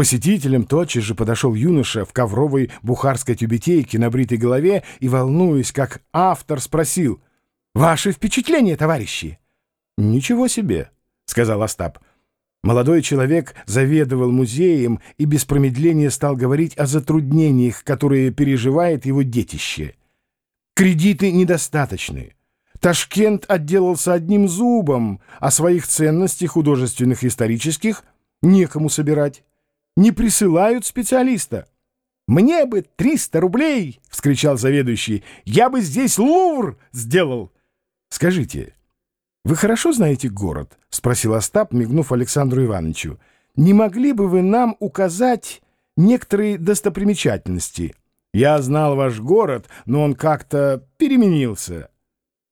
посетителям тотчас же подошел юноша в ковровой бухарской тюбетейке на бритой голове и, волнуясь, как автор, спросил «Ваши впечатления, товарищи?» «Ничего себе», — сказал Остап. Молодой человек заведовал музеем и без промедления стал говорить о затруднениях, которые переживает его детище. Кредиты недостаточны. Ташкент отделался одним зубом, а своих ценностей художественных и исторических некому собирать. Не присылают специалиста. «Мне бы 300 рублей!» — вскричал заведующий. «Я бы здесь Лувр сделал!» «Скажите, вы хорошо знаете город?» — спросил Остап, мигнув Александру Ивановичу. «Не могли бы вы нам указать некоторые достопримечательности? Я знал ваш город, но он как-то переменился».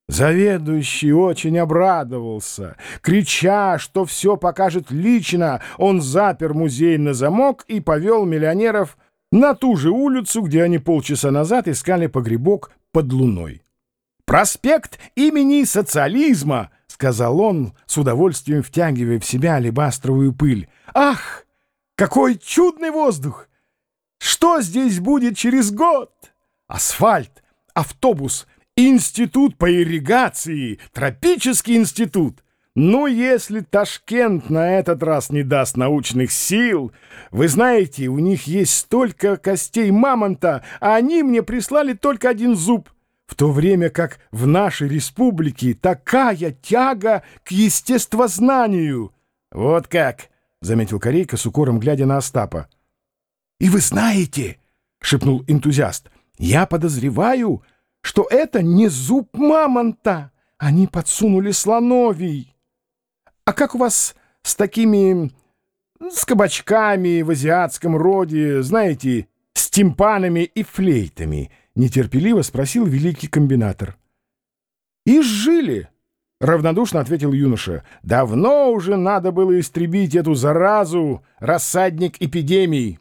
Заведующий очень обрадовался. Крича, что все покажет лично, он запер музей на замок и повел миллионеров на ту же улицу, где они полчаса назад искали погребок под луной. «Проспект имени социализма!» — сказал он, с удовольствием втягивая в себя алебастровую пыль. «Ах, какой чудный воздух! Что здесь будет через год? Асфальт, автобус — Институт по ирригации, тропический институт. Ну, если Ташкент на этот раз не даст научных сил... Вы знаете, у них есть столько костей мамонта, а они мне прислали только один зуб. В то время как в нашей республике такая тяга к естествознанию. Вот как, — заметил Корейка с укором, глядя на Остапа. — И вы знаете, — шепнул энтузиаст, — я подозреваю что это не зуб мамонта. Они подсунули слоновий. А как у вас с такими... с кабачками в азиатском роде, знаете, с тимпанами и флейтами? Нетерпеливо спросил великий комбинатор. И жили. Равнодушно ответил юноша. «Давно уже надо было истребить эту заразу, рассадник эпидемий.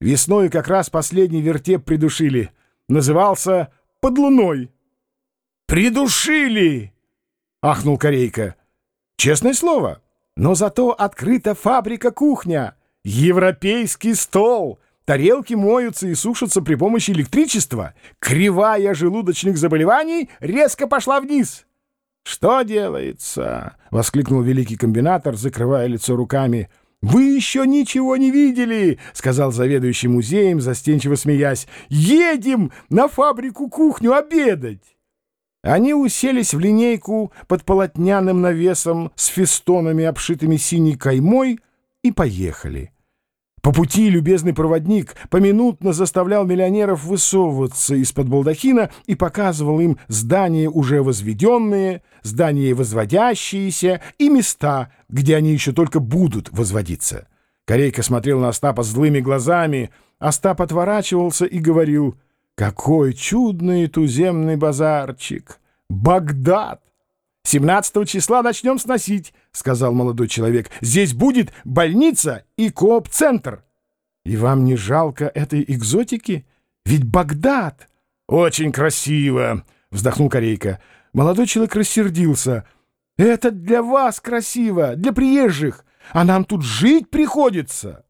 Весной как раз последний вертеп придушили. Назывался под луной. «Придушили!» — ахнул Корейка. «Честное слово, но зато открыта фабрика-кухня, европейский стол, тарелки моются и сушатся при помощи электричества, кривая желудочных заболеваний резко пошла вниз». «Что делается?» — воскликнул великий комбинатор, закрывая лицо руками — «Вы еще ничего не видели!» — сказал заведующий музеем, застенчиво смеясь. «Едем на фабрику-кухню обедать!» Они уселись в линейку под полотняным навесом с фестонами, обшитыми синей каймой, и поехали. По пути любезный проводник поминутно заставлял миллионеров высовываться из-под балдахина и показывал им здания уже возведенные, здания возводящиеся и места, где они еще только будут возводиться. Корейка смотрел на Остапа злыми глазами, Остап отворачивался и говорил «Какой чудный туземный базарчик! Багдад!» «17 числа начнем сносить», — сказал молодой человек. «Здесь будет больница и кооп-центр». «И вам не жалко этой экзотики? Ведь Багдад!» «Очень красиво», — вздохнул Корейка. Молодой человек рассердился. «Это для вас красиво, для приезжих, а нам тут жить приходится».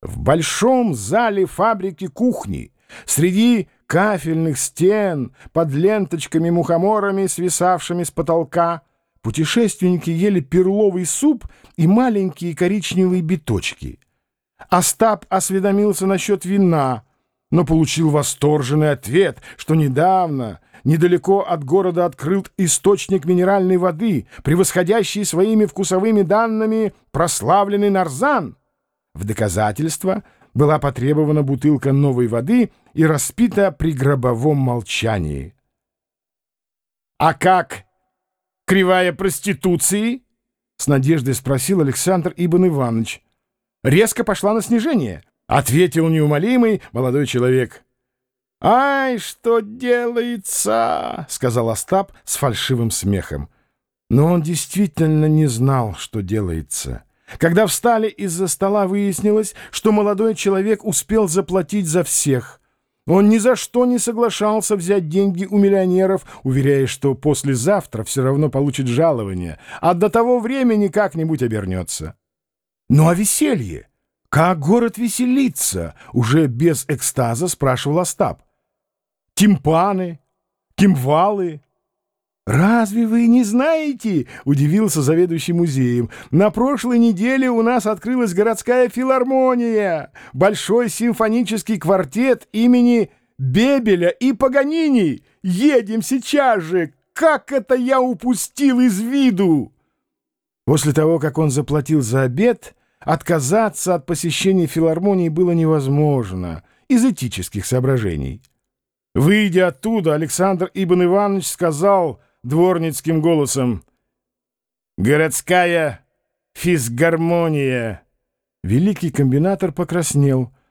В большом зале фабрики кухни среди кафельных стен, под ленточками-мухоморами, свисавшими с потолка. Путешественники ели перловый суп и маленькие коричневые биточки. Остап осведомился насчет вина, но получил восторженный ответ, что недавно недалеко от города открыл источник минеральной воды, превосходящий своими вкусовыми данными прославленный Нарзан. В доказательство — была потребована бутылка новой воды и распита при гробовом молчании. «А как? Кривая проституции?» — с надеждой спросил Александр Ибн Иванович. «Резко пошла на снижение», — ответил неумолимый молодой человек. «Ай, что делается!» — сказал Остап с фальшивым смехом. Но он действительно не знал, что делается. Когда встали из-за стола, выяснилось, что молодой человек успел заплатить за всех. Он ни за что не соглашался взять деньги у миллионеров, уверяя, что послезавтра все равно получит жалование, а до того времени как-нибудь обернется. Ну а веселье? «Как город веселится?» — уже без экстаза спрашивал Остап. «Тимпаны, кимвалы». «Разве вы не знаете?» — удивился заведующий музеем. «На прошлой неделе у нас открылась городская филармония, большой симфонический квартет имени Бебеля и Паганини. Едем сейчас же! Как это я упустил из виду!» После того, как он заплатил за обед, Отказаться от посещения филармонии было невозможно из этических соображений. Выйдя оттуда, Александр Ибн Иванович сказал дворницким голосом «Городская физгармония». Великий комбинатор покраснел —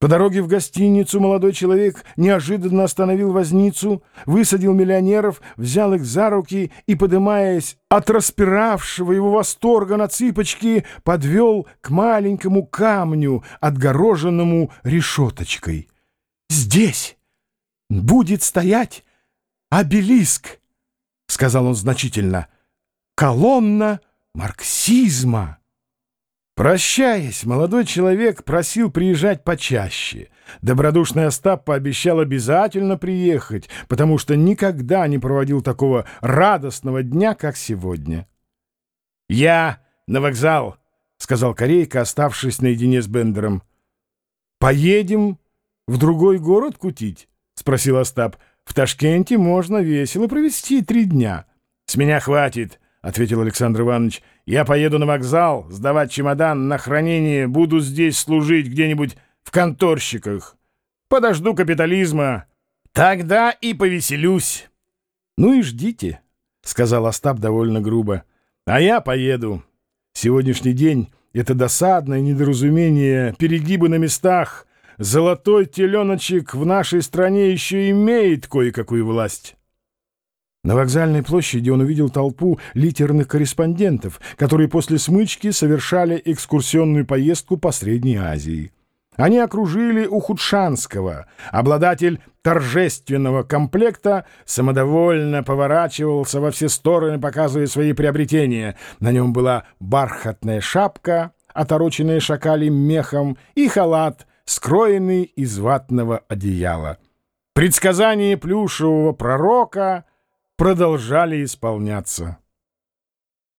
по дороге в гостиницу молодой человек неожиданно остановил возницу, высадил миллионеров, взял их за руки и, подымаясь от распиравшего его восторга на цыпочки, подвел к маленькому камню, отгороженному решеточкой. «Здесь будет стоять обелиск», — сказал он значительно, — «колонна марксизма». Прощаясь, молодой человек просил приезжать почаще. Добродушный Остап пообещал обязательно приехать, потому что никогда не проводил такого радостного дня, как сегодня. «Я на вокзал», — сказал Корейка, оставшись наедине с Бендером. «Поедем в другой город кутить?» — спросил Остап. «В Ташкенте можно весело провести три дня». «С меня хватит», — ответил Александр Иванович. «Я поеду на вокзал, сдавать чемодан на хранение, буду здесь служить где-нибудь в конторщиках. Подожду капитализма. Тогда и повеселюсь». «Ну и ждите», — сказал Остап довольно грубо. «А я поеду. Сегодняшний день — это досадное недоразумение, перегибы на местах. Золотой теленочек в нашей стране еще имеет кое-какую власть». На вокзальной площади он увидел толпу литерных корреспондентов, которые после смычки совершали экскурсионную поездку по Средней Азии. Они окружили Ухудшанского. Обладатель торжественного комплекта самодовольно поворачивался во все стороны, показывая свои приобретения. На нем была бархатная шапка, отороченная шакалем мехом, и халат, скроенный из ватного одеяла. Предсказание плюшевого пророка — продолжали исполняться.